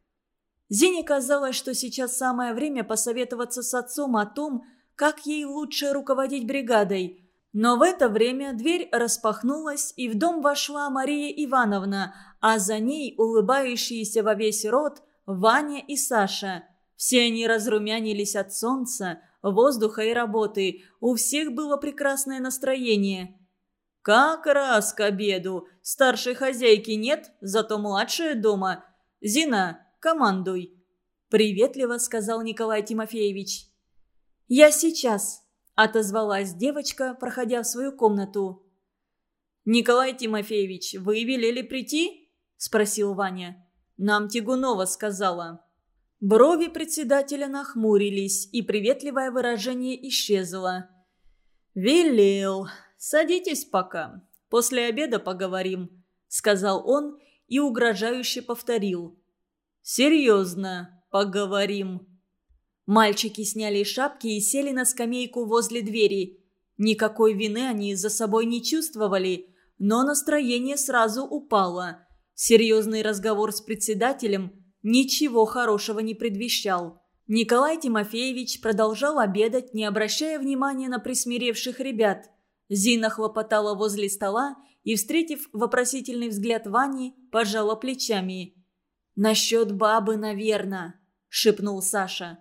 Зине казалось, что сейчас самое время посоветоваться с отцом о том, как ей лучше руководить бригадой. Но в это время дверь распахнулась, и в дом вошла Мария Ивановна, а за ней улыбающиеся во весь рот Ваня и Саша. Все они разрумянились от солнца, воздуха и работы. У всех было прекрасное настроение. «Как раз к обеду. Старшей хозяйки нет, зато младшая дома. Зина, командуй», – приветливо сказал Николай Тимофеевич. «Я сейчас», – отозвалась девочка, проходя в свою комнату. «Николай Тимофеевич, вы велели прийти?» – спросил Ваня. «Нам Тягунова сказала». Брови председателя нахмурились, и приветливое выражение исчезло. «Велел. Садитесь пока. После обеда поговорим», – сказал он и угрожающе повторил. «Серьезно, поговорим». Мальчики сняли шапки и сели на скамейку возле двери. Никакой вины они за собой не чувствовали, но настроение сразу упало. Серьезный разговор с председателем ничего хорошего не предвещал. Николай Тимофеевич продолжал обедать, не обращая внимания на присмиревших ребят. Зина хлопотала возле стола и, встретив вопросительный взгляд Вани, пожала плечами – «Насчет бабы, наверное», — шепнул Саша.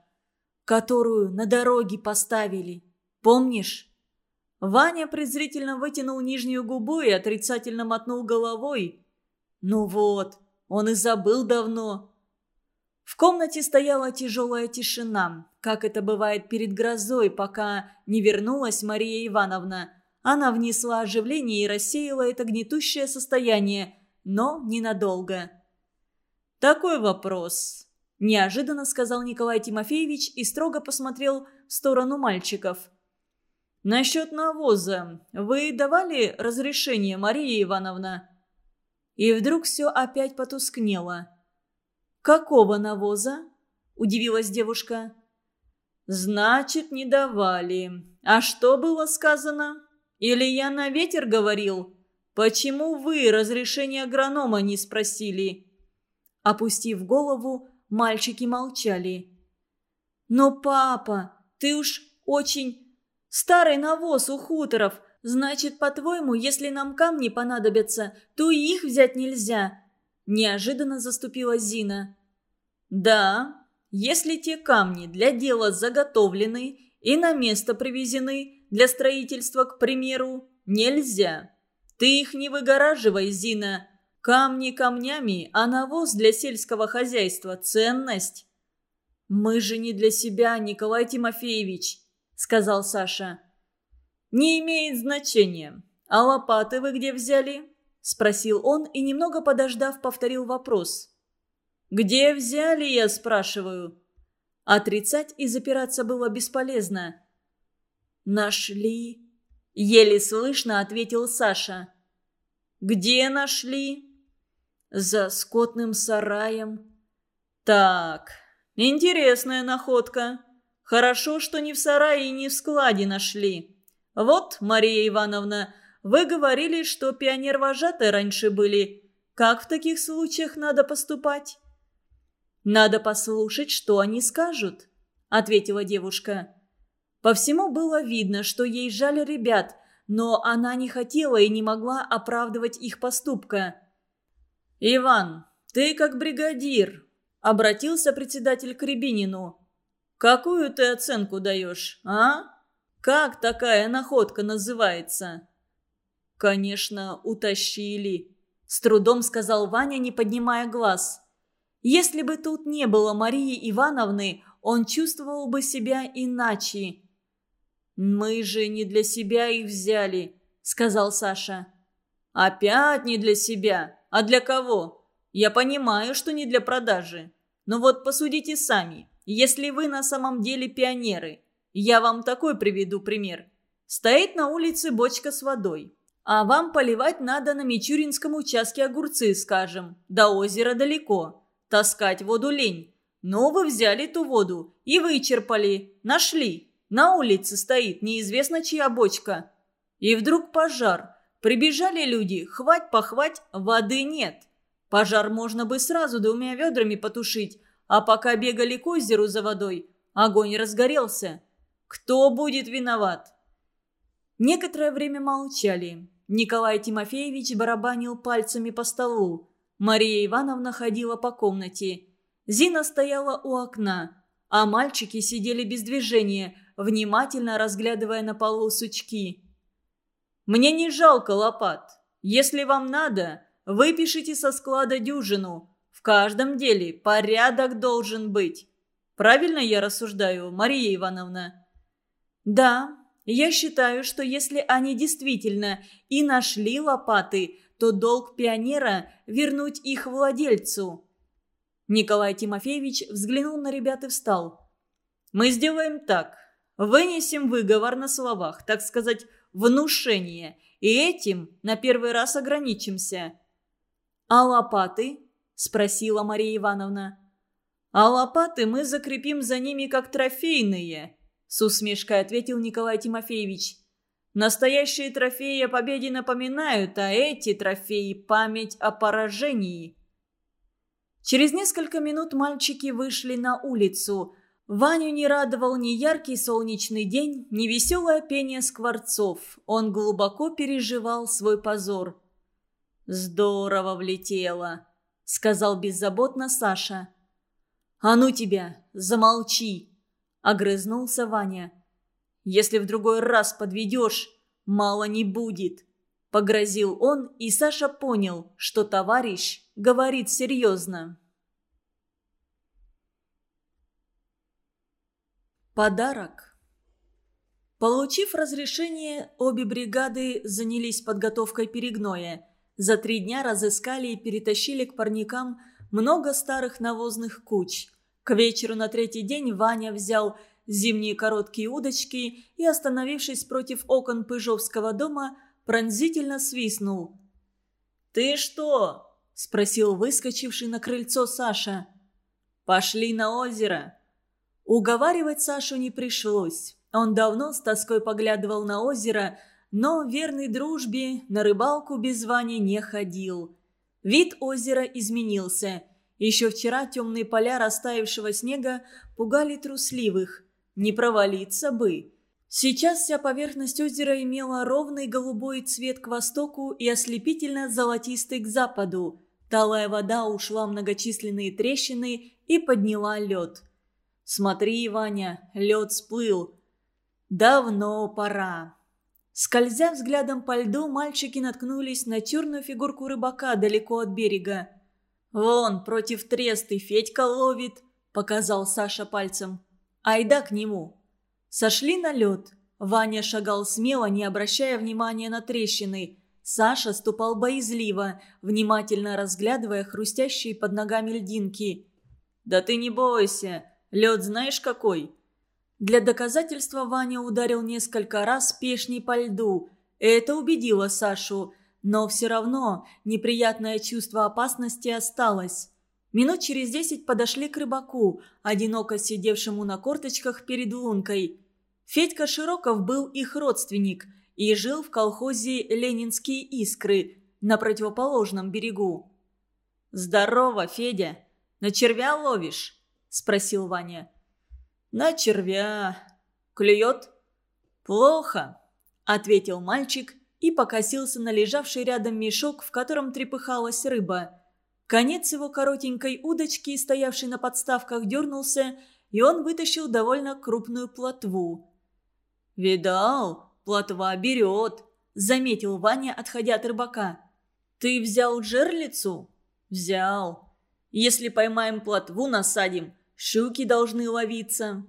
«Которую на дороге поставили. Помнишь?» Ваня презрительно вытянул нижнюю губу и отрицательно мотнул головой. Ну вот, он и забыл давно. В комнате стояла тяжелая тишина, как это бывает перед грозой, пока не вернулась Мария Ивановна. Она внесла оживление и рассеяла это гнетущее состояние, но ненадолго. «Такой вопрос», – неожиданно сказал Николай Тимофеевич и строго посмотрел в сторону мальчиков. «Насчет навоза. Вы давали разрешение, Мария Ивановна?» И вдруг все опять потускнело. «Какого навоза?» – удивилась девушка. «Значит, не давали. А что было сказано? Или я на ветер говорил? Почему вы разрешение агронома не спросили?» Опустив голову, мальчики молчали. «Но, папа, ты уж очень старый навоз у хуторов. Значит, по-твоему, если нам камни понадобятся, то и их взять нельзя?» Неожиданно заступила Зина. «Да, если те камни для дела заготовлены и на место привезены для строительства, к примеру, нельзя. Ты их не выгораживай, Зина. Камни камнями, а навоз для сельского хозяйства – ценность». «Мы же не для себя, Николай Тимофеевич», – сказал Саша. «Не имеет значения. А лопаты вы где взяли?» – спросил он и, немного подождав, повторил вопрос. «Где взяли, я спрашиваю?» Отрицать и запираться было бесполезно. «Нашли?» – еле слышно ответил Саша. «Где нашли?» «За скотным сараем». «Так, интересная находка. Хорошо, что не в сарае и не в складе нашли. Вот, Мария Ивановна, вы говорили, что пионер-вожатые раньше были. Как в таких случаях надо поступать?» «Надо послушать, что они скажут», — ответила девушка. По всему было видно, что ей жаль ребят, но она не хотела и не могла оправдывать их поступка. «Иван, ты как бригадир», — обратился председатель к Рябинину. «Какую ты оценку даешь, а? Как такая находка называется?» «Конечно, утащили», — с трудом сказал Ваня, не поднимая глаз. Если бы тут не было Марии Ивановны, он чувствовал бы себя иначе. «Мы же не для себя их взяли», — сказал Саша. «Опять не для себя. А для кого? Я понимаю, что не для продажи. Но вот посудите сами. Если вы на самом деле пионеры, я вам такой приведу пример. Стоит на улице бочка с водой. А вам поливать надо на Мичуринском участке огурцы, скажем. До озера далеко. Таскать воду лень. Но вы взяли ту воду и вычерпали, нашли. На улице стоит неизвестно чья бочка. И вдруг пожар. Прибежали люди, хвать-похвать, воды нет. Пожар можно бы сразу двумя ведрами потушить, а пока бегали к озеру за водой, огонь разгорелся. Кто будет виноват? Некоторое время молчали. Николай Тимофеевич барабанил пальцами по столу. Мария Ивановна ходила по комнате. Зина стояла у окна, а мальчики сидели без движения, внимательно разглядывая на полу сучки. «Мне не жалко лопат. Если вам надо, выпишите со склада дюжину. В каждом деле порядок должен быть. Правильно я рассуждаю, Мария Ивановна?» «Да, я считаю, что если они действительно и нашли лопаты, то долг пионера – вернуть их владельцу. Николай Тимофеевич взглянул на ребят и встал. «Мы сделаем так. Вынесем выговор на словах, так сказать, внушение, и этим на первый раз ограничимся». «А лопаты?» – спросила Мария Ивановна. «А лопаты мы закрепим за ними как трофейные», – с усмешкой ответил Николай Тимофеевич. Настоящие трофеи о победе напоминают, а эти трофеи – память о поражении. Через несколько минут мальчики вышли на улицу. Ваню не радовал ни яркий солнечный день, ни веселое пение скворцов. Он глубоко переживал свой позор. «Здорово влетело», — сказал беззаботно Саша. «А ну тебя, замолчи!» — огрызнулся Ваня. Если в другой раз подведешь, мало не будет. Погрозил он, и Саша понял, что товарищ говорит серьезно. Подарок. Получив разрешение, обе бригады занялись подготовкой перегноя. За три дня разыскали и перетащили к парникам много старых навозных куч. К вечеру на третий день Ваня взял зимние короткие удочки и, остановившись против окон Пыжовского дома, пронзительно свистнул. «Ты что?» – спросил выскочивший на крыльцо Саша. «Пошли на озеро». Уговаривать Сашу не пришлось. Он давно с тоской поглядывал на озеро, но верной дружбе на рыбалку без Вани не ходил. Вид озера изменился. Еще вчера темные поля растаявшего снега пугали трусливых. Не провалиться бы. Сейчас вся поверхность озера имела ровный голубой цвет к востоку и ослепительно золотистый к западу. Талая вода ушла в многочисленные трещины и подняла лед. «Смотри, Ваня, лед сплыл. Давно пора». Скользя взглядом по льду, мальчики наткнулись на черную фигурку рыбака далеко от берега. «Вон, против тресты Федька ловит», — показал Саша пальцем. «Айда к нему». Сошли на лед. Ваня шагал смело, не обращая внимания на трещины. Саша ступал боязливо, внимательно разглядывая хрустящие под ногами льдинки. «Да ты не бойся, лед знаешь какой?» Для доказательства Ваня ударил несколько раз пешней по льду. Это убедило Сашу, но все равно неприятное чувство опасности осталось. Минут через десять подошли к рыбаку, одиноко сидевшему на корточках перед лункой. Федька Широков был их родственник и жил в колхозе «Ленинские искры» на противоположном берегу. «Здорово, Федя! На червя ловишь?» – спросил Ваня. «На червя. Клюет?» «Плохо», – ответил мальчик и покосился на лежавший рядом мешок, в котором трепыхалась рыба. Конец его коротенькой удочки, стоявшей на подставках, дернулся, и он вытащил довольно крупную плотву. «Видал, плотва берет», — заметил Ваня, отходя от рыбака. «Ты взял жерлицу?» «Взял. Если поймаем плотву, насадим. Щуки должны ловиться».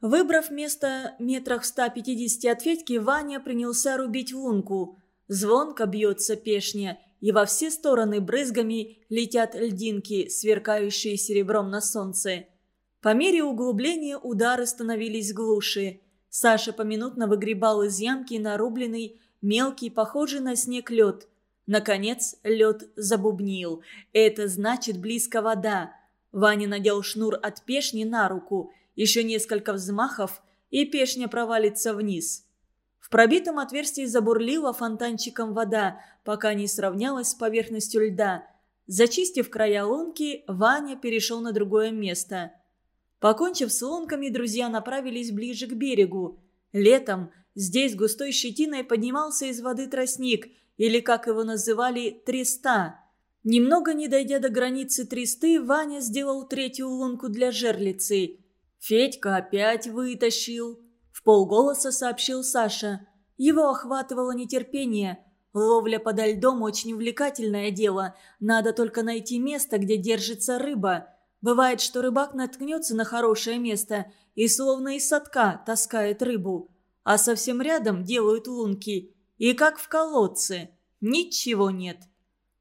Выбрав место метрах в 150 от Федьки, Ваня принялся рубить лунку. Звонко бьется пешня, и во все стороны брызгами летят льдинки, сверкающие серебром на солнце. По мере углубления удары становились глуше. Саша поминутно выгребал из ямки нарубленный, мелкий, похожий на снег лед. Наконец лед забубнил. Это значит близко вода. Ваня надел шнур от пешни на руку. Еще несколько взмахов, и пешня провалится вниз. В пробитом отверстии забурлила фонтанчиком вода, пока не сравнялась с поверхностью льда. Зачистив края лунки, Ваня перешел на другое место. Покончив с лунками, друзья направились ближе к берегу. Летом здесь густой щетиной поднимался из воды тростник, или, как его называли, треста. Немного не дойдя до границы тресты, Ваня сделал третью лунку для жерлицы. Федька опять вытащил. В полголоса сообщил Саша. Его охватывало нетерпение. Ловля подо льдом очень увлекательное дело. Надо только найти место, где держится рыба. Бывает, что рыбак наткнется на хорошее место и словно из садка таскает рыбу. А совсем рядом делают лунки. И как в колодце. Ничего нет.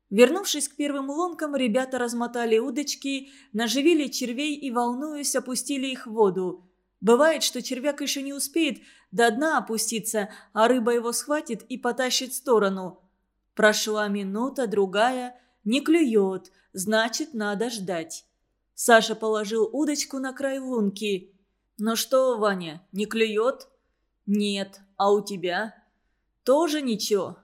Вернувшись к первым лункам, ребята размотали удочки, наживили червей и, волнуясь, опустили их в воду. Бывает, что червяк еще не успеет до дна опуститься, а рыба его схватит и потащит в сторону. Прошла минута, другая, не клюет, значит, надо ждать. Саша положил удочку на край лунки. «Ну что, Ваня, не клюет?» «Нет. А у тебя?» «Тоже ничего».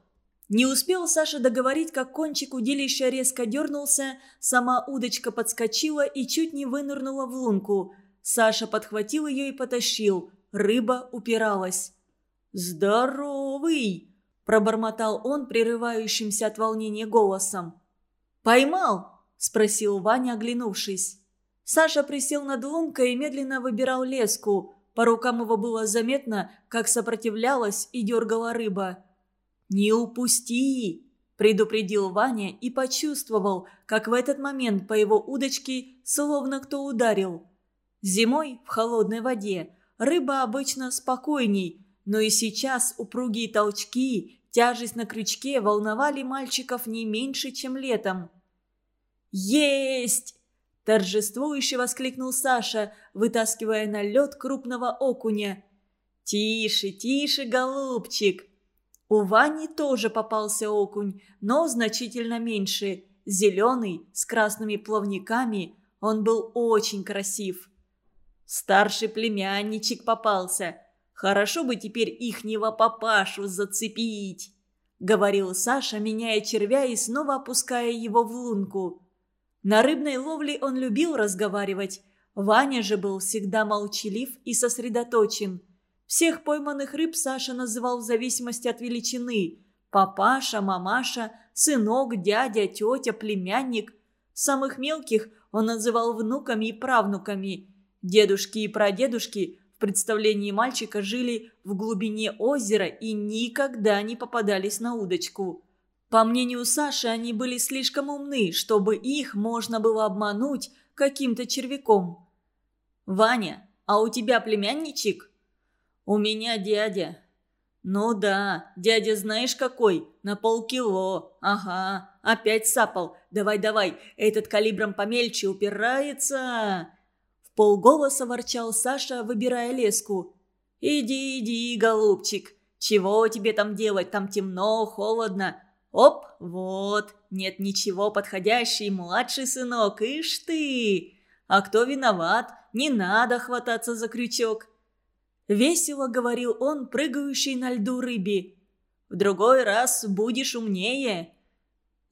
Не успел Саша договорить, как кончик удилища резко дернулся, сама удочка подскочила и чуть не вынырнула в лунку – Саша подхватил ее и потащил. Рыба упиралась. «Здоровый!» – пробормотал он прерывающимся от волнения голосом. «Поймал?» – спросил Ваня, оглянувшись. Саша присел над лункой и медленно выбирал леску. По рукам его было заметно, как сопротивлялась и дергала рыба. «Не упусти!» – предупредил Ваня и почувствовал, как в этот момент по его удочке словно кто ударил. Зимой в холодной воде рыба обычно спокойней, но и сейчас упругие толчки, тяжесть на крючке волновали мальчиков не меньше, чем летом. «Есть!» – торжествующе воскликнул Саша, вытаскивая на лед крупного окуня. «Тише, тише, голубчик!» У Вани тоже попался окунь, но значительно меньше. Зеленый, с красными плавниками, он был очень красив. Старший племянничек попался. Хорошо бы теперь ихнего папашу зацепить, говорил Саша, меняя червя и снова опуская его в лунку. На рыбной ловле он любил разговаривать. Ваня же был всегда молчалив и сосредоточен. Всех пойманных рыб Саша называл в зависимости от величины. Папаша, мамаша, сынок, дядя, тетя, племянник. Самых мелких он называл внуками и правнуками. Дедушки и прадедушки в представлении мальчика жили в глубине озера и никогда не попадались на удочку. По мнению Саши, они были слишком умны, чтобы их можно было обмануть каким-то червяком. «Ваня, а у тебя племянничек?» «У меня дядя». «Ну да, дядя знаешь какой? На полкило. Ага, опять сапал. Давай-давай, этот калибром помельче упирается». В полголоса ворчал Саша, выбирая леску. «Иди, иди, голубчик. Чего тебе там делать? Там темно, холодно. Оп, вот, нет ничего подходящий, младший сынок, ишь ты! А кто виноват? Не надо хвататься за крючок. Весело говорил он, прыгающий на льду рыбе. «В другой раз будешь умнее».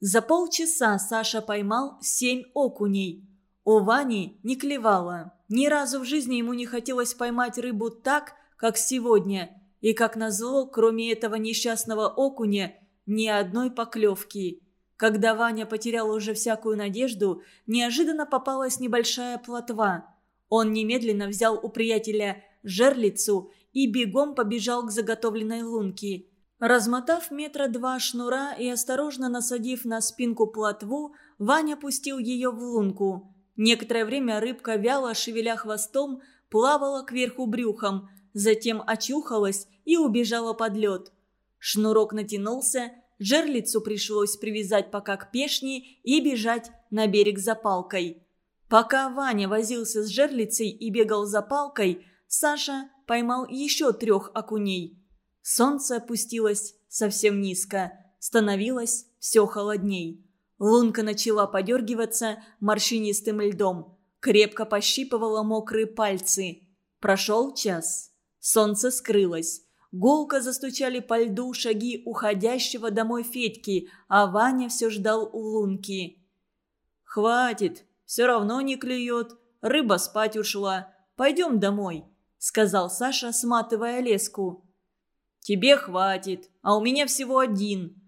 За полчаса Саша поймал семь окуней. У Вани не клевало. Ни разу в жизни ему не хотелось поймать рыбу так, как сегодня. И, как назло, кроме этого несчастного окуня, ни одной поклевки. Когда Ваня потерял уже всякую надежду, неожиданно попалась небольшая плотва. Он немедленно взял у приятеля жерлицу и бегом побежал к заготовленной лунке. Размотав метра два шнура и осторожно насадив на спинку плотву, Ваня пустил ее в лунку. Некоторое время рыбка, вяло шевеля хвостом, плавала кверху брюхом, затем очухалась и убежала под лед. Шнурок натянулся, жерлицу пришлось привязать пока к пешне и бежать на берег за палкой. Пока Ваня возился с жерлицей и бегал за палкой, Саша поймал еще трех окуней. Солнце опустилось совсем низко, становилось все холодней. Лунка начала подергиваться морщинистым льдом, крепко пощипывала мокрые пальцы. Прошел час. Солнце скрылось. Гулко застучали по льду шаги уходящего домой Федьки, а Ваня все ждал у лунки. «Хватит, все равно не клюет, рыба спать ушла. Пойдем домой», сказал Саша, сматывая леску. «Тебе хватит, а у меня всего один.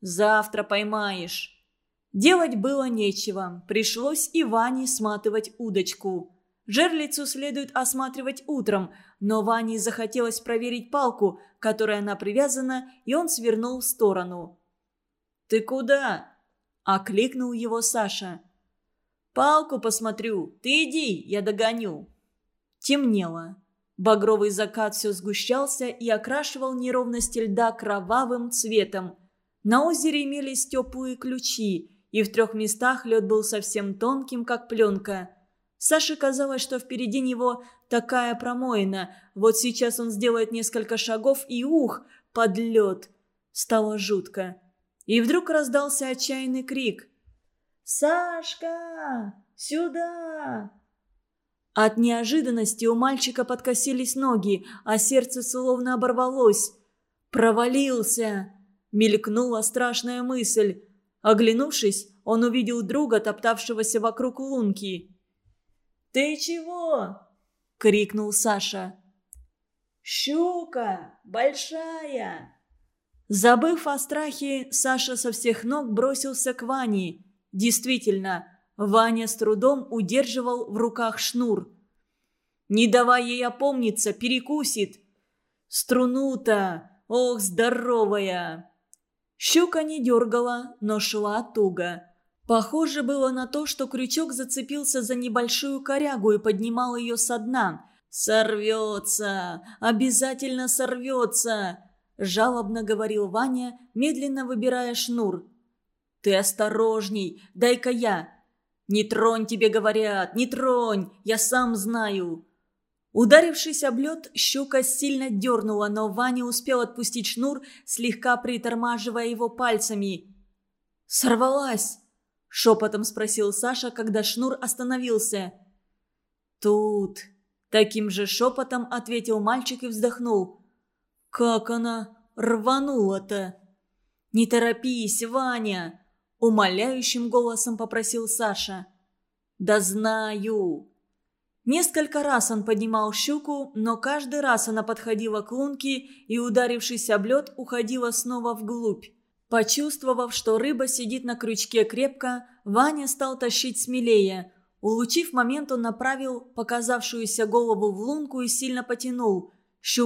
Завтра поймаешь». Делать было нечего, пришлось и Ване сматывать удочку. Жерлицу следует осматривать утром, но Ване захотелось проверить палку, которой она привязана, и он свернул в сторону. «Ты куда?» – окликнул его Саша. «Палку посмотрю. Ты иди, я догоню». Темнело. Багровый закат все сгущался и окрашивал неровности льда кровавым цветом. На озере имелись теплые ключи, и в трех местах лед был совсем тонким, как пленка. Саше казалось, что впереди него такая промоина. Вот сейчас он сделает несколько шагов и ух, под лед. Стало жутко. И вдруг раздался отчаянный крик. «Сашка! Сюда!» От неожиданности у мальчика подкосились ноги, а сердце словно оборвалось. «Провалился!» – мелькнула страшная мысль. Оглянувшись, он увидел друга, топтавшегося вокруг лунки. «Ты чего?» – крикнул Саша. «Щука! Большая!» Забыв о страхе, Саша со всех ног бросился к Ване. Действительно, Ваня с трудом удерживал в руках шнур. «Не давай ей опомниться, перекусит!» «Струну-то! Ох, здоровая!» Щука не дергала, но шла туго. Похоже было на то, что крючок зацепился за небольшую корягу и поднимал ее со дна. «Сорвется! Обязательно сорвется!» – жалобно говорил Ваня, медленно выбирая шнур. «Ты осторожней, дай-ка я!» «Не тронь, тебе говорят, не тронь, я сам знаю!» Ударившись об лед, щука сильно дернула, но Ваня успел отпустить шнур, слегка притормаживая его пальцами. «Сорвалась!» – шепотом спросил Саша, когда шнур остановился. «Тут!» – таким же шепотом ответил мальчик и вздохнул. «Как она рванула-то!» «Не торопись, Ваня!» – умоляющим голосом попросил Саша. «Да знаю!» Несколько раз он поднимал щуку, но каждый раз она подходила к лунке и, ударившись об лед, уходила снова вглубь. Почувствовав, что рыба сидит на крючке крепко, Ваня стал тащить смелее. Улучив момент, он направил показавшуюся голову в лунку и сильно потянул. Щука